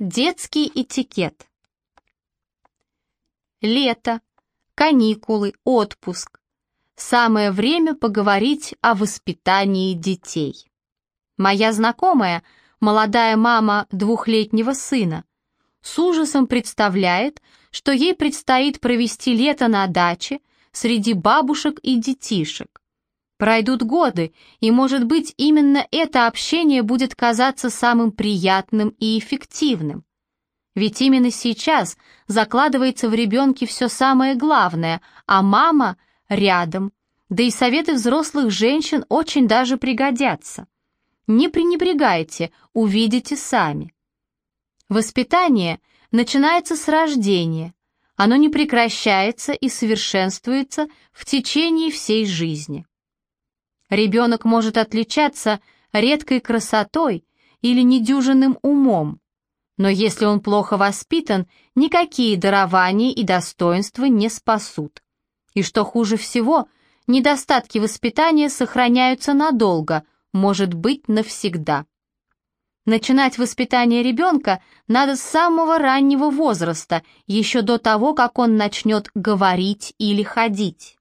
Детский этикет. Лето, каникулы, отпуск. Самое время поговорить о воспитании детей. Моя знакомая, молодая мама двухлетнего сына, с ужасом представляет, что ей предстоит провести лето на даче среди бабушек и детишек. Пройдут годы, и, может быть, именно это общение будет казаться самым приятным и эффективным. Ведь именно сейчас закладывается в ребенке все самое главное, а мама рядом, да и советы взрослых женщин очень даже пригодятся. Не пренебрегайте, увидите сами. Воспитание начинается с рождения, оно не прекращается и совершенствуется в течение всей жизни. Ребенок может отличаться редкой красотой или недюжинным умом, но если он плохо воспитан, никакие дарования и достоинства не спасут. И что хуже всего, недостатки воспитания сохраняются надолго, может быть, навсегда. Начинать воспитание ребенка надо с самого раннего возраста, еще до того, как он начнет говорить или ходить.